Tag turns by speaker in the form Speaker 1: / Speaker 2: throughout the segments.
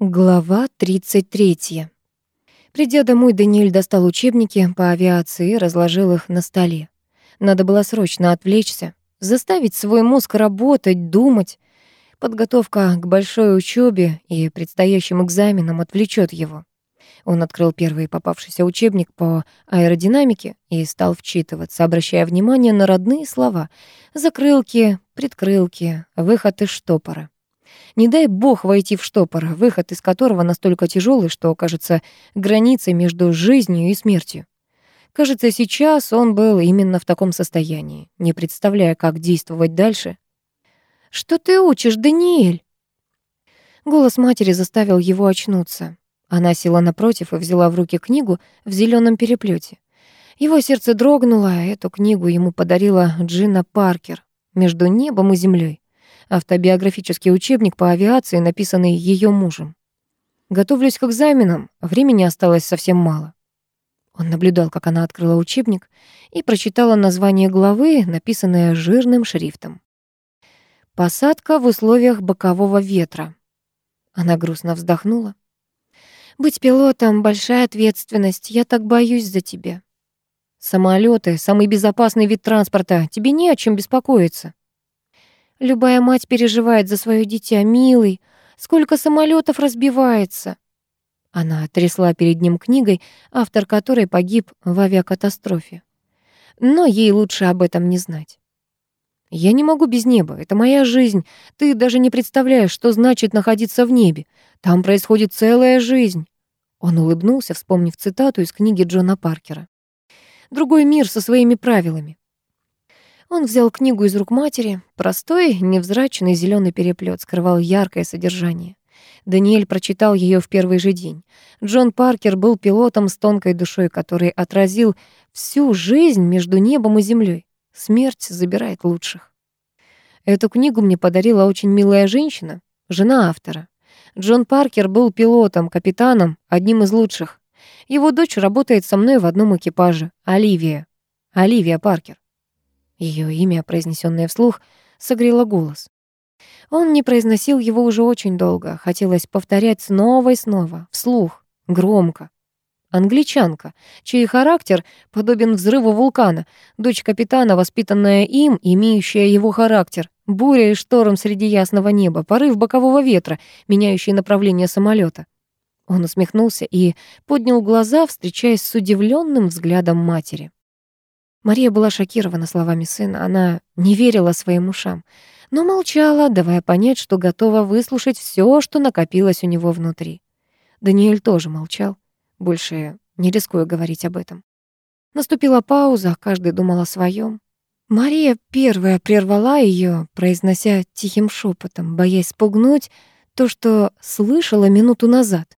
Speaker 1: Глава 33. Придя домой, Даниэль достал учебники по авиации и разложил их на столе. Надо было срочно отвлечься, заставить свой мозг работать, думать. Подготовка к большой учебе и предстоящим экзаменам отвлечет его. Он открыл первый попавшийся учебник по аэродинамике и стал вчитываться, обращая внимание на родные слова. Закрылки, предкрылки, выход из штопора. Не дай бог войти в штопор, выход из которого настолько тяжелый, что кажется границей между жизнью и смертью. Кажется, сейчас он был именно в таком состоянии, не представляя, как действовать дальше. «Что ты учишь, Даниэль?» Голос матери заставил его очнуться. Она села напротив и взяла в руки книгу в зеленом переплете. Его сердце дрогнуло, а эту книгу ему подарила Джина Паркер «Между небом и землей автобиографический учебник по авиации, написанный ее мужем. Готовлюсь к экзаменам, времени осталось совсем мало. Он наблюдал, как она открыла учебник и прочитала название главы, написанное жирным шрифтом. «Посадка в условиях бокового ветра». Она грустно вздохнула. «Быть пилотом — большая ответственность, я так боюсь за тебя». «Самолеты — самый безопасный вид транспорта, тебе не о чем беспокоиться». Любая мать переживает за свое дитя, милый. Сколько самолетов разбивается. Она трясла перед ним книгой, автор которой погиб в авиакатастрофе. Но ей лучше об этом не знать. «Я не могу без неба, это моя жизнь. Ты даже не представляешь, что значит находиться в небе. Там происходит целая жизнь». Он улыбнулся, вспомнив цитату из книги Джона Паркера. «Другой мир со своими правилами. Он взял книгу из рук матери. Простой, невзрачный зеленый переплет скрывал яркое содержание. Даниэль прочитал ее в первый же день. Джон Паркер был пилотом с тонкой душой, который отразил всю жизнь между небом и землей. Смерть забирает лучших. Эту книгу мне подарила очень милая женщина, жена автора. Джон Паркер был пилотом, капитаном, одним из лучших. Его дочь работает со мной в одном экипаже, Оливия. Оливия Паркер. Ее имя, произнесенное вслух, согрело голос. Он не произносил его уже очень долго. Хотелось повторять снова и снова, вслух, громко. Англичанка, чей характер подобен взрыву вулкана, дочь капитана, воспитанная им, имеющая его характер, буря и шторм среди ясного неба, порыв бокового ветра, меняющий направление самолета. Он усмехнулся и поднял глаза, встречаясь с удивленным взглядом матери. Мария была шокирована словами сына. Она не верила своим ушам, но молчала, давая понять, что готова выслушать все, что накопилось у него внутри. Даниэль тоже молчал, больше не рискуя говорить об этом. Наступила пауза, каждый думал о своем. Мария первая прервала ее, произнося тихим шепотом, боясь спугнуть то, что слышала минуту назад.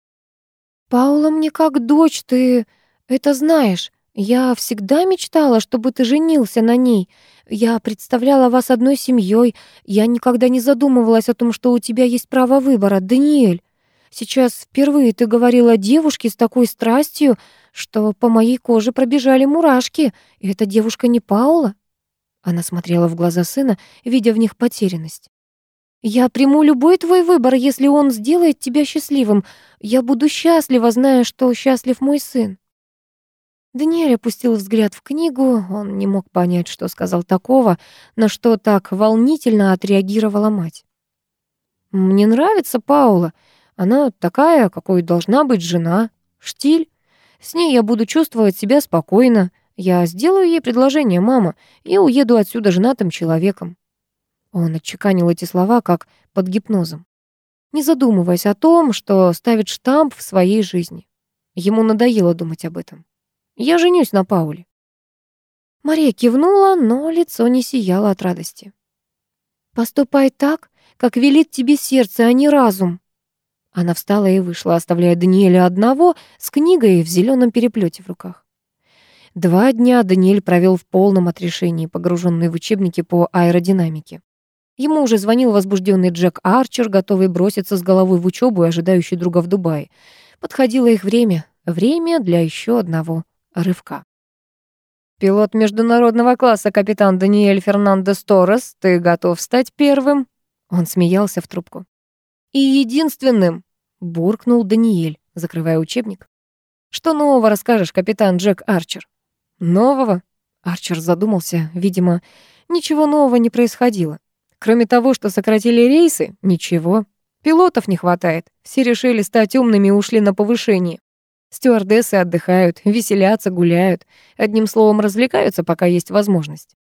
Speaker 1: «Паула мне как дочь, ты это знаешь. Я всегда мечтала, чтобы ты женился на ней. Я представляла вас одной семьей. Я никогда не задумывалась о том, что у тебя есть право выбора, Даниэль. Сейчас впервые ты говорила о девушке с такой страстью, что по моей коже пробежали мурашки. И эта девушка не Паула?» Она смотрела в глаза сына, видя в них потерянность. «Я приму любой твой выбор, если он сделает тебя счастливым. Я буду счастлива, зная, что счастлив мой сын». Даниэль опустил взгляд в книгу, он не мог понять, что сказал такого, на что так волнительно отреагировала мать. «Мне нравится Паула. Она такая, какой должна быть жена. Штиль. С ней я буду чувствовать себя спокойно. Я сделаю ей предложение, мама, и уеду отсюда женатым человеком». Он отчеканил эти слова как под гипнозом, не задумываясь о том, что ставит штамп в своей жизни. Ему надоело думать об этом. Я женюсь на Пауле». Мария кивнула, но лицо не сияло от радости. «Поступай так, как велит тебе сердце, а не разум». Она встала и вышла, оставляя Даниэля одного с книгой в зеленом переплете в руках. Два дня Даниэль провел в полном отрешении, погруженный в учебники по аэродинамике. Ему уже звонил возбужденный Джек Арчер, готовый броситься с головой в учебу и ожидающий друга в Дубае. Подходило их время, время для еще одного рывка. «Пилот международного класса капитан Даниэль Фернандес Торрес, ты готов стать первым?» Он смеялся в трубку. «И единственным!» буркнул Даниэль, закрывая учебник. «Что нового расскажешь, капитан Джек Арчер?» «Нового?» Арчер задумался. Видимо, ничего нового не происходило. Кроме того, что сократили рейсы, ничего. Пилотов не хватает. Все решили стать умными и ушли на повышение. Стюардессы отдыхают, веселятся, гуляют. Одним словом, развлекаются, пока есть возможность.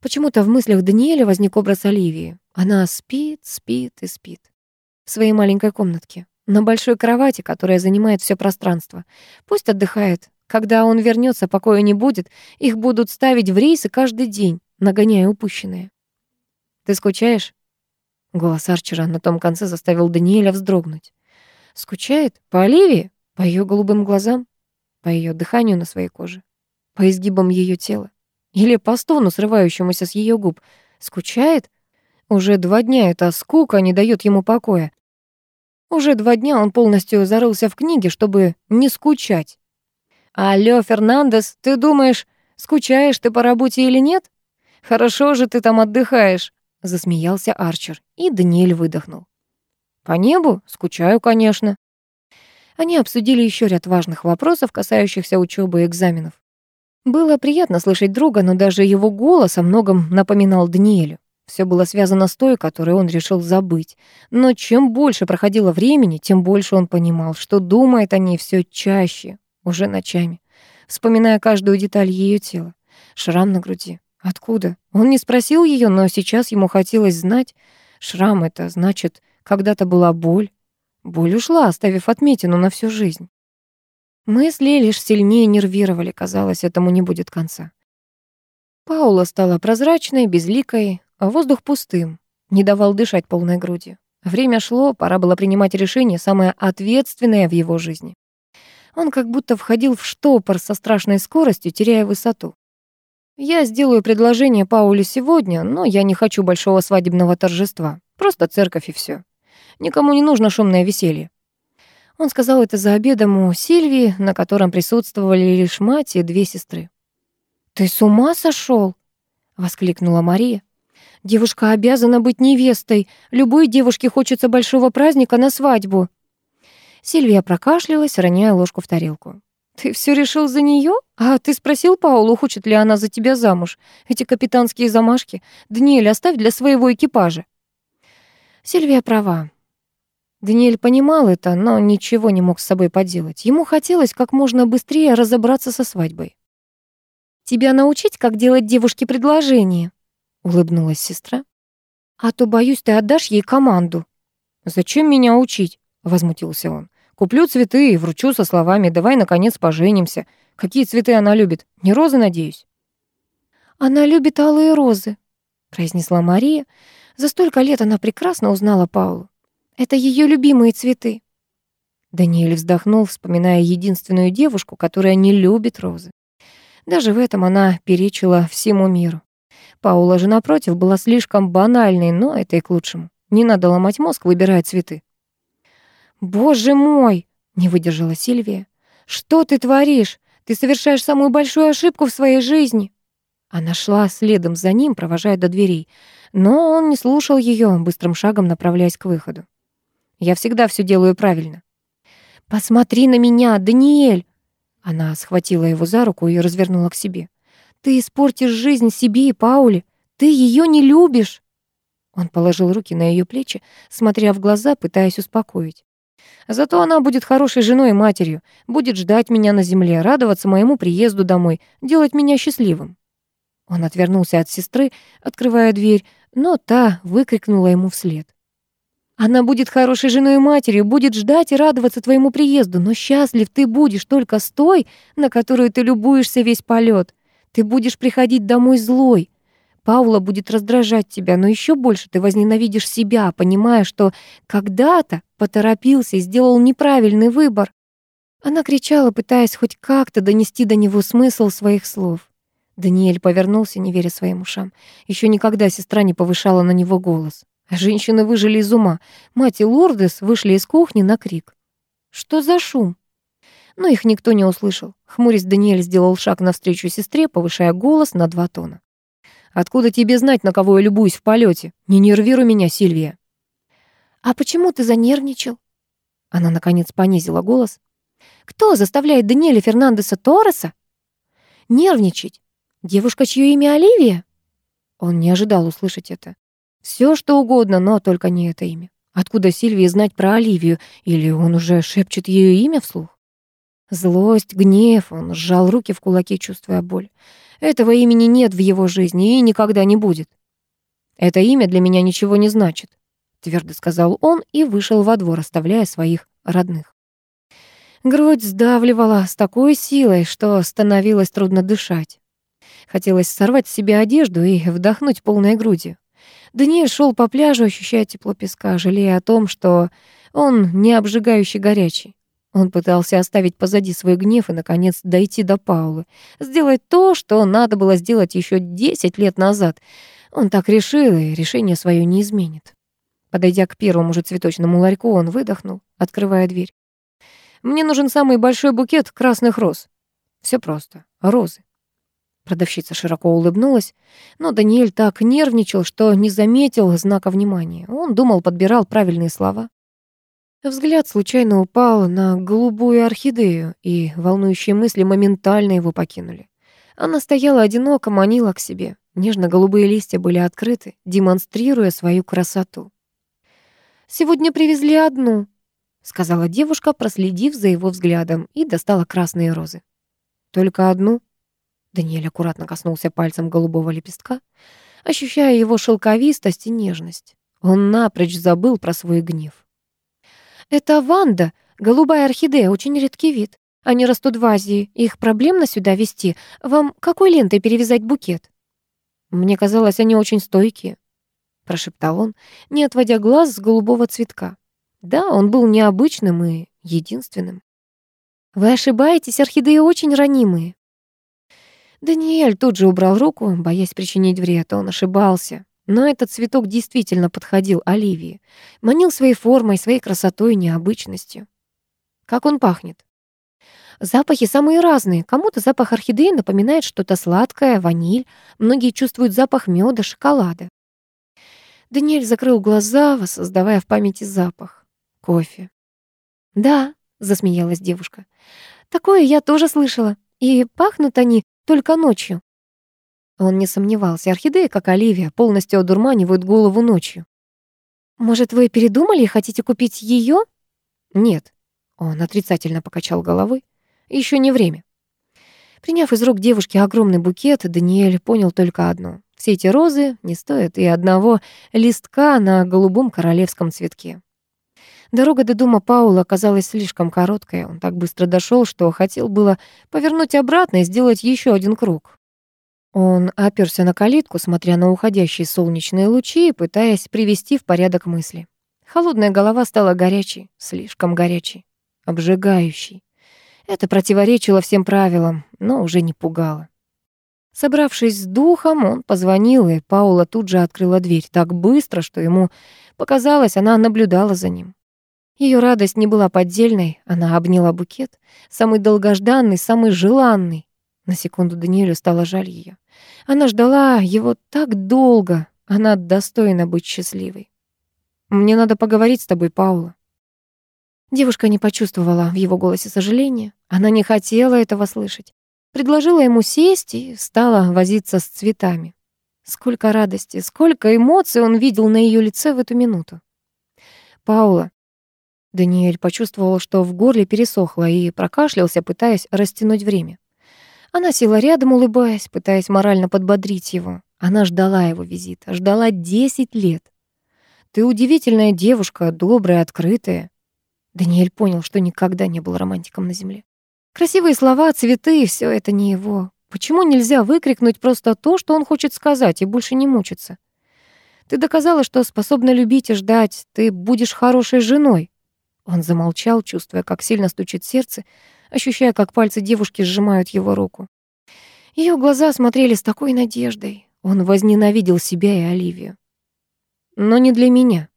Speaker 1: Почему-то в мыслях Даниэля возник образ Оливии. Она спит, спит и спит. В своей маленькой комнатке. На большой кровати, которая занимает все пространство. Пусть отдыхает. Когда он вернется, покоя не будет. Их будут ставить в рейсы каждый день, нагоняя упущенные. «Ты скучаешь?» Голос Арчера на том конце заставил Даниэля вздрогнуть. «Скучает? По Оливии? По ее голубым глазам? По ее дыханию на своей коже? По изгибам ее тела? Или по стону, срывающемуся с ее губ? Скучает? Уже два дня эта скука не дает ему покоя. Уже два дня он полностью зарылся в книге, чтобы не скучать. «Алло, Фернандес, ты думаешь, скучаешь ты по работе или нет? Хорошо же ты там отдыхаешь», — засмеялся Арчер, и Даниэль выдохнул. «По небу? Скучаю, конечно». Они обсудили еще ряд важных вопросов, касающихся учебы и экзаменов. Было приятно слышать друга, но даже его голос о многом напоминал Даниэлю. Все было связано с той, которую он решил забыть. Но чем больше проходило времени, тем больше он понимал, что думает о ней все чаще, уже ночами, вспоминая каждую деталь ее тела. Шрам на груди. Откуда? Он не спросил ее, но сейчас ему хотелось знать. Шрам — это значит, когда-то была боль. Боль ушла, оставив отметину на всю жизнь. Мысли лишь сильнее нервировали, казалось, этому не будет конца. Паула стала прозрачной, безликой, а воздух пустым, не давал дышать полной грудью. Время шло, пора было принимать решение, самое ответственное в его жизни. Он как будто входил в штопор со страшной скоростью, теряя высоту. «Я сделаю предложение Пауле сегодня, но я не хочу большого свадебного торжества. Просто церковь и все. Никому не нужно шумное веселье. Он сказал это за обедом у Сильвии, на котором присутствовали лишь мать и две сестры. «Ты с ума сошел? воскликнула Мария. «Девушка обязана быть невестой. Любой девушке хочется большого праздника на свадьбу». Сильвия прокашлялась, роняя ложку в тарелку. «Ты все решил за нее? А ты спросил Паулу, хочет ли она за тебя замуж? Эти капитанские замашки? Даниэль, оставь для своего экипажа». Сильвия права. Даниэль понимал это, но ничего не мог с собой поделать. Ему хотелось как можно быстрее разобраться со свадьбой. «Тебя научить, как делать девушке предложение?» — улыбнулась сестра. «А то, боюсь, ты отдашь ей команду». «Зачем меня учить?» — возмутился он. «Куплю цветы и вручу со словами «давай, наконец, поженимся». Какие цветы она любит? Не розы, надеюсь?» «Она любит алые розы», — произнесла Мария. За столько лет она прекрасно узнала Паулу. Это ее любимые цветы. Даниэль вздохнул, вспоминая единственную девушку, которая не любит розы. Даже в этом она перечила всему миру. Паула же, напротив, была слишком банальной, но это и к лучшему. Не надо ломать мозг, выбирая цветы. «Боже мой!» — не выдержала Сильвия. «Что ты творишь? Ты совершаешь самую большую ошибку в своей жизни!» Она шла следом за ним, провожая до дверей, но он не слушал ее, быстрым шагом направляясь к выходу. Я всегда все делаю правильно. «Посмотри на меня, Даниэль!» Она схватила его за руку и развернула к себе. «Ты испортишь жизнь себе и Пауле. Ты ее не любишь!» Он положил руки на ее плечи, смотря в глаза, пытаясь успокоить. «Зато она будет хорошей женой и матерью, будет ждать меня на земле, радоваться моему приезду домой, делать меня счастливым». Он отвернулся от сестры, открывая дверь, но та выкрикнула ему вслед. Она будет хорошей женой и матерью, будет ждать и радоваться твоему приезду, но счастлив ты будешь только с той, на которую ты любуешься весь полет. Ты будешь приходить домой злой. Паула будет раздражать тебя, но еще больше ты возненавидишь себя, понимая, что когда-то поторопился и сделал неправильный выбор. Она кричала, пытаясь хоть как-то донести до него смысл своих слов. Даниэль повернулся, не веря своим ушам. Еще никогда сестра не повышала на него голос. Женщины выжили из ума. Мать и Лордес вышли из кухни на крик. «Что за шум?» Но их никто не услышал. Хмурясь, Даниэль сделал шаг навстречу сестре, повышая голос на два тона. «Откуда тебе знать, на кого я любуюсь в полете? Не нервируй меня, Сильвия». «А почему ты занервничал?» Она, наконец, понизила голос. «Кто заставляет Даниэля Фернандеса Торреса нервничать? Девушка, чье имя Оливия?» Он не ожидал услышать это. Все что угодно, но только не это имя. Откуда Сильвии знать про Оливию? Или он уже шепчет ее имя вслух? Злость, гнев, он сжал руки в кулаки, чувствуя боль. Этого имени нет в его жизни и никогда не будет. Это имя для меня ничего не значит, твердо сказал он и вышел во двор, оставляя своих родных. Грудь сдавливала с такой силой, что становилось трудно дышать. Хотелось сорвать с себя одежду и вдохнуть полной грудью. Даниэль шел по пляжу, ощущая тепло песка, жалея о том, что он не обжигающий горячий. Он пытался оставить позади свой гнев и, наконец, дойти до Паулы, сделать то, что надо было сделать еще 10 лет назад. Он так решил, и решение свое не изменит. Подойдя к первому же цветочному ларьку, он выдохнул, открывая дверь. «Мне нужен самый большой букет красных роз». Все просто. Розы. Продавщица широко улыбнулась, но Даниэль так нервничал, что не заметил знака внимания. Он думал, подбирал правильные слова. Взгляд случайно упал на голубую орхидею, и волнующие мысли моментально его покинули. Она стояла одиноко, манила к себе. Нежно-голубые листья были открыты, демонстрируя свою красоту. «Сегодня привезли одну», — сказала девушка, проследив за его взглядом, и достала красные розы. «Только одну?» Даниэль аккуратно коснулся пальцем голубого лепестка, ощущая его шелковистость и нежность. Он напрочь забыл про свой гнев. «Это Ванда, голубая орхидея, очень редкий вид. Они растут в Азии, их проблемно сюда везти. Вам какой лентой перевязать букет?» «Мне казалось, они очень стойкие», — прошептал он, не отводя глаз с голубого цветка. Да, он был необычным и единственным. «Вы ошибаетесь, орхидеи очень ранимые», Даниэль тут же убрал руку, боясь причинить вред. Он ошибался. Но этот цветок действительно подходил Оливии. Манил своей формой, своей красотой и необычностью. Как он пахнет? Запахи самые разные. Кому-то запах орхидеи напоминает что-то сладкое, ваниль. Многие чувствуют запах меда, шоколада. Даниэль закрыл глаза, воссоздавая в памяти запах. Кофе. «Да», — засмеялась девушка. «Такое я тоже слышала. И пахнут они только ночью. Он не сомневался, орхидеи, как Оливия, полностью одурманивают голову ночью. «Может, вы передумали и хотите купить ее? «Нет». Он отрицательно покачал головой. Еще не время». Приняв из рук девушки огромный букет, Даниэль понял только одно. Все эти розы не стоят и одного листка на голубом королевском цветке. Дорога до дома Паула оказалась слишком короткой. Он так быстро дошел, что хотел было повернуть обратно и сделать еще один круг. Он оперся на калитку, смотря на уходящие солнечные лучи пытаясь привести в порядок мысли. Холодная голова стала горячей, слишком горячей, обжигающей. Это противоречило всем правилам, но уже не пугало. Собравшись с духом, он позвонил, и Паула тут же открыла дверь так быстро, что ему показалось, она наблюдала за ним. Ее радость не была поддельной, она обняла букет, самый долгожданный, самый желанный. На секунду Даниэлю стало жаль ее. Она ждала его так долго, она достойна быть счастливой. «Мне надо поговорить с тобой, Паула». Девушка не почувствовала в его голосе сожаления. Она не хотела этого слышать. Предложила ему сесть и стала возиться с цветами. Сколько радости, сколько эмоций он видел на ее лице в эту минуту. «Паула, Даниэль почувствовал, что в горле пересохло и прокашлялся, пытаясь растянуть время. Она села рядом, улыбаясь, пытаясь морально подбодрить его. Она ждала его визита, ждала десять лет. «Ты удивительная девушка, добрая, открытая». Даниэль понял, что никогда не был романтиком на земле. Красивые слова, цветы — все это не его. Почему нельзя выкрикнуть просто то, что он хочет сказать, и больше не мучиться? Ты доказала, что способна любить и ждать. Ты будешь хорошей женой. Он замолчал, чувствуя, как сильно стучит сердце, ощущая, как пальцы девушки сжимают его руку. Ее глаза смотрели с такой надеждой. Он возненавидел себя и Оливию. Но не для меня.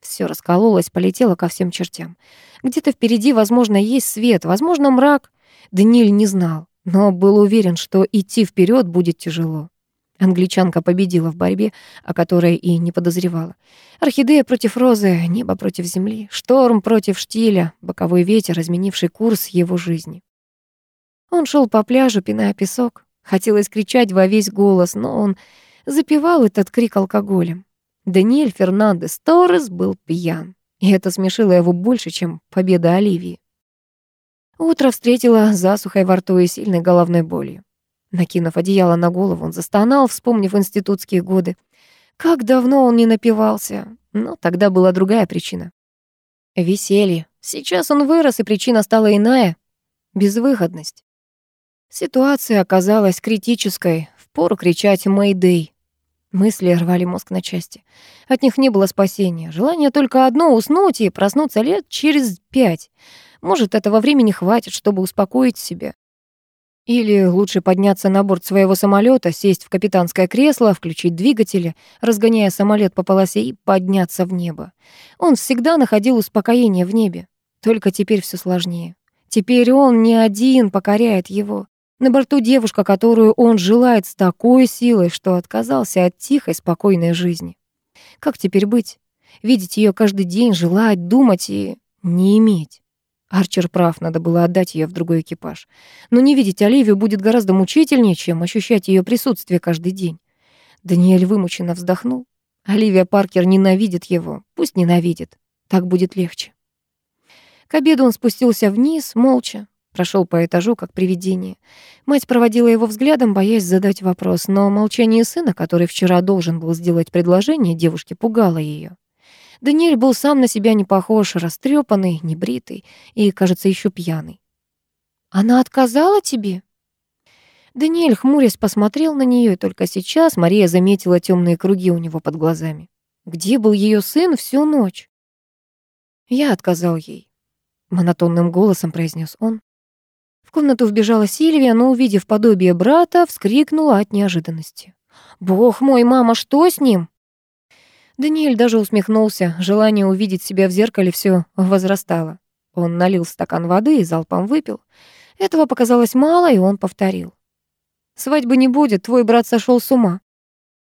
Speaker 1: Все раскололось, полетело ко всем чертям. Где-то впереди, возможно, есть свет, возможно, мрак. Даниэль не знал, но был уверен, что идти вперед будет тяжело. Англичанка победила в борьбе, о которой и не подозревала. Орхидея против розы, небо против земли, шторм против штиля, боковой ветер, изменивший курс его жизни. Он шел по пляжу, пиная песок. Хотелось кричать во весь голос, но он запевал этот крик алкоголем. Даниэль Фернандес Торрес был пьян, и это смешило его больше, чем победа Оливии. Утро встретило засухой во рту и сильной головной болью. Накинув одеяло на голову, он застонал, вспомнив институтские годы. Как давно он не напивался. Но тогда была другая причина. Веселье. Сейчас он вырос, и причина стала иная — безвыходность. Ситуация оказалась критической. Впору кричать «Мэйдэй». Мысли рвали мозг на части. От них не было спасения. Желание только одно — уснуть и проснуться лет через пять. Может, этого времени хватит, чтобы успокоить себя. Или лучше подняться на борт своего самолета, сесть в капитанское кресло, включить двигатели, разгоняя самолет по полосе и подняться в небо. Он всегда находил успокоение в небе. Только теперь все сложнее. Теперь он не один покоряет его. На борту девушка, которую он желает с такой силой, что отказался от тихой, спокойной жизни. Как теперь быть? Видеть ее каждый день, желать, думать и не иметь. Арчер прав, надо было отдать ее в другой экипаж. Но не видеть Оливию будет гораздо мучительнее, чем ощущать ее присутствие каждый день. Даниэль вымученно вздохнул. Оливия Паркер ненавидит его. Пусть ненавидит. Так будет легче. К обеду он спустился вниз, молча, прошел по этажу, как привидение. Мать проводила его взглядом, боясь задать вопрос, но молчание сына, который вчера должен был сделать предложение, девушке пугало ее. Даниэль был сам на себя не похож, растрепанный, небритый и, кажется, еще пьяный. «Она отказала тебе?» Даниэль, хмурясь, посмотрел на нее, и только сейчас Мария заметила темные круги у него под глазами. Где был ее сын всю ночь? Я отказал ей, монотонным голосом произнес он. В комнату вбежала Сильвия, но, увидев подобие брата, вскрикнула от неожиданности. «Бог мой, мама, что с ним?» Даниэль даже усмехнулся. Желание увидеть себя в зеркале все возрастало. Он налил стакан воды и залпом выпил. Этого показалось мало, и он повторил. «Свадьбы не будет, твой брат сошел с ума».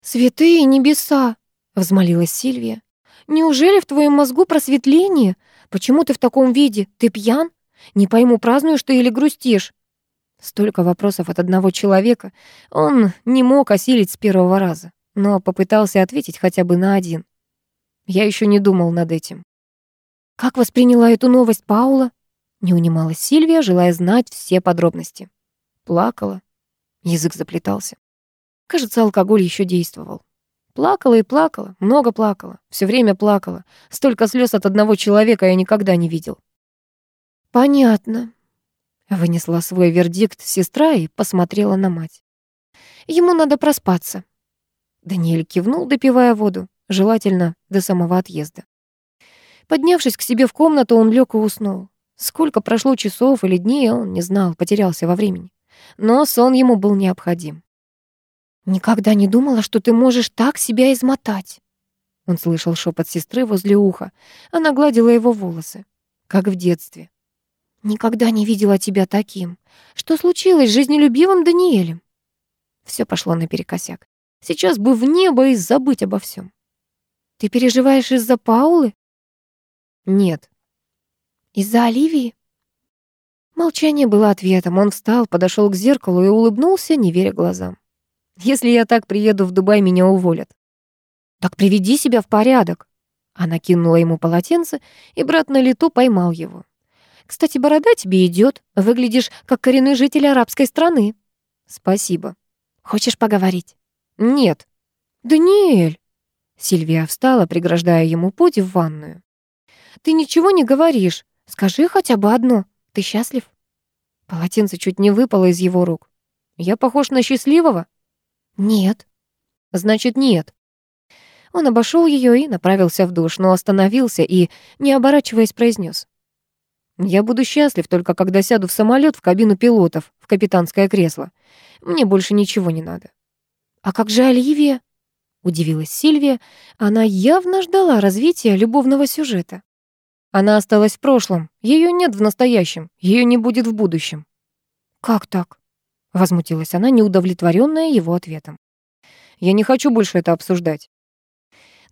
Speaker 1: «Святые небеса!» — взмолилась Сильвия. «Неужели в твоем мозгу просветление? Почему ты в таком виде? Ты пьян? Не пойму, празднуешь ты или грустишь?» Столько вопросов от одного человека он не мог осилить с первого раза но попытался ответить хотя бы на один. Я еще не думал над этим. «Как восприняла эту новость Паула?» Не унималась Сильвия, желая знать все подробности. Плакала. Язык заплетался. Кажется, алкоголь еще действовал. Плакала и плакала, много плакала, все время плакала. Столько слез от одного человека я никогда не видел. «Понятно», — вынесла свой вердикт сестра и посмотрела на мать. «Ему надо проспаться. Даниэль кивнул, допивая воду, желательно до самого отъезда. Поднявшись к себе в комнату, он лег и уснул. Сколько прошло часов или дней, он не знал, потерялся во времени. Но сон ему был необходим. «Никогда не думала, что ты можешь так себя измотать». Он слышал шепот сестры возле уха. Она гладила его волосы, как в детстве. «Никогда не видела тебя таким. Что случилось с жизнелюбивым Даниэлем?» Все пошло наперекосяк. Сейчас бы в небо и забыть обо всем. Ты переживаешь из-за Паулы? Нет. Из-за Оливии? Молчание было ответом. Он встал, подошел к зеркалу и улыбнулся, не веря глазам. Если я так приеду в Дубай, меня уволят. Так приведи себя в порядок. Она кинула ему полотенце, и брат на лету поймал его. Кстати, борода тебе идет. Выглядишь как коренной житель арабской страны. Спасибо. Хочешь поговорить? «Нет». «Даниэль!» Сильвия встала, преграждая ему путь в ванную. «Ты ничего не говоришь. Скажи хотя бы одно. Ты счастлив?» Полотенце чуть не выпало из его рук. «Я похож на счастливого?» «Нет». «Значит, нет». Он обошел ее и направился в душ, но остановился и, не оборачиваясь, произнес: «Я буду счастлив только когда сяду в самолет в кабину пилотов, в капитанское кресло. Мне больше ничего не надо. «А как же Оливия?» — удивилась Сильвия. Она явно ждала развития любовного сюжета. Она осталась в прошлом, ее нет в настоящем, ее не будет в будущем. «Как так?» — возмутилась она, неудовлетворенная его ответом.
Speaker 2: Я не хочу больше это обсуждать.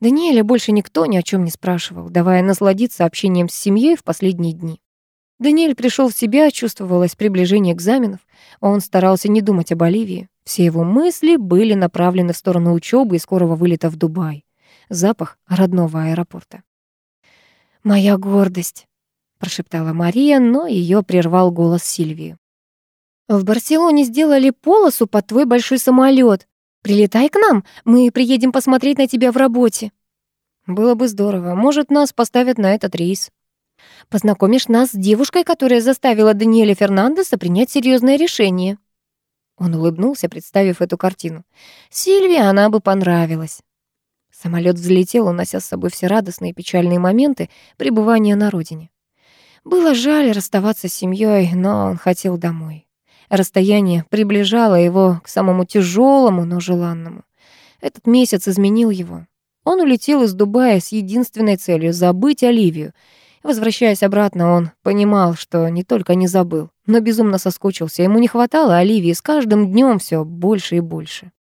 Speaker 1: Даниэля больше никто ни о чем не спрашивал, давая насладиться общением с семьей в последние дни. Даниэль пришел в себя, чувствовалось приближение экзаменов. Он старался не думать об Оливии. Все его мысли были направлены в сторону учебы и скорого вылета в Дубай. Запах родного аэропорта. «Моя гордость», — прошептала Мария, но ее прервал голос Сильвии. «В Барселоне сделали полосу под твой большой самолет. Прилетай к нам, мы приедем посмотреть на тебя в работе».
Speaker 2: «Было бы здорово. Может, нас поставят на этот рейс».
Speaker 1: «Познакомишь нас с девушкой, которая заставила Даниэля Фернандеса принять серьезное решение». Он улыбнулся, представив эту картину. Сильвии она бы понравилась. Самолет взлетел, унося с собой все радостные и печальные моменты пребывания на родине. Было жаль расставаться с семьей, но он хотел домой. Расстояние приближало его к самому тяжелому, но желанному. Этот месяц изменил его. Он улетел из Дубая с единственной целью — забыть Оливию. Возвращаясь обратно, он понимал, что не только не забыл, но безумно соскучился. Ему не хватало Оливии с каждым днем все больше и больше.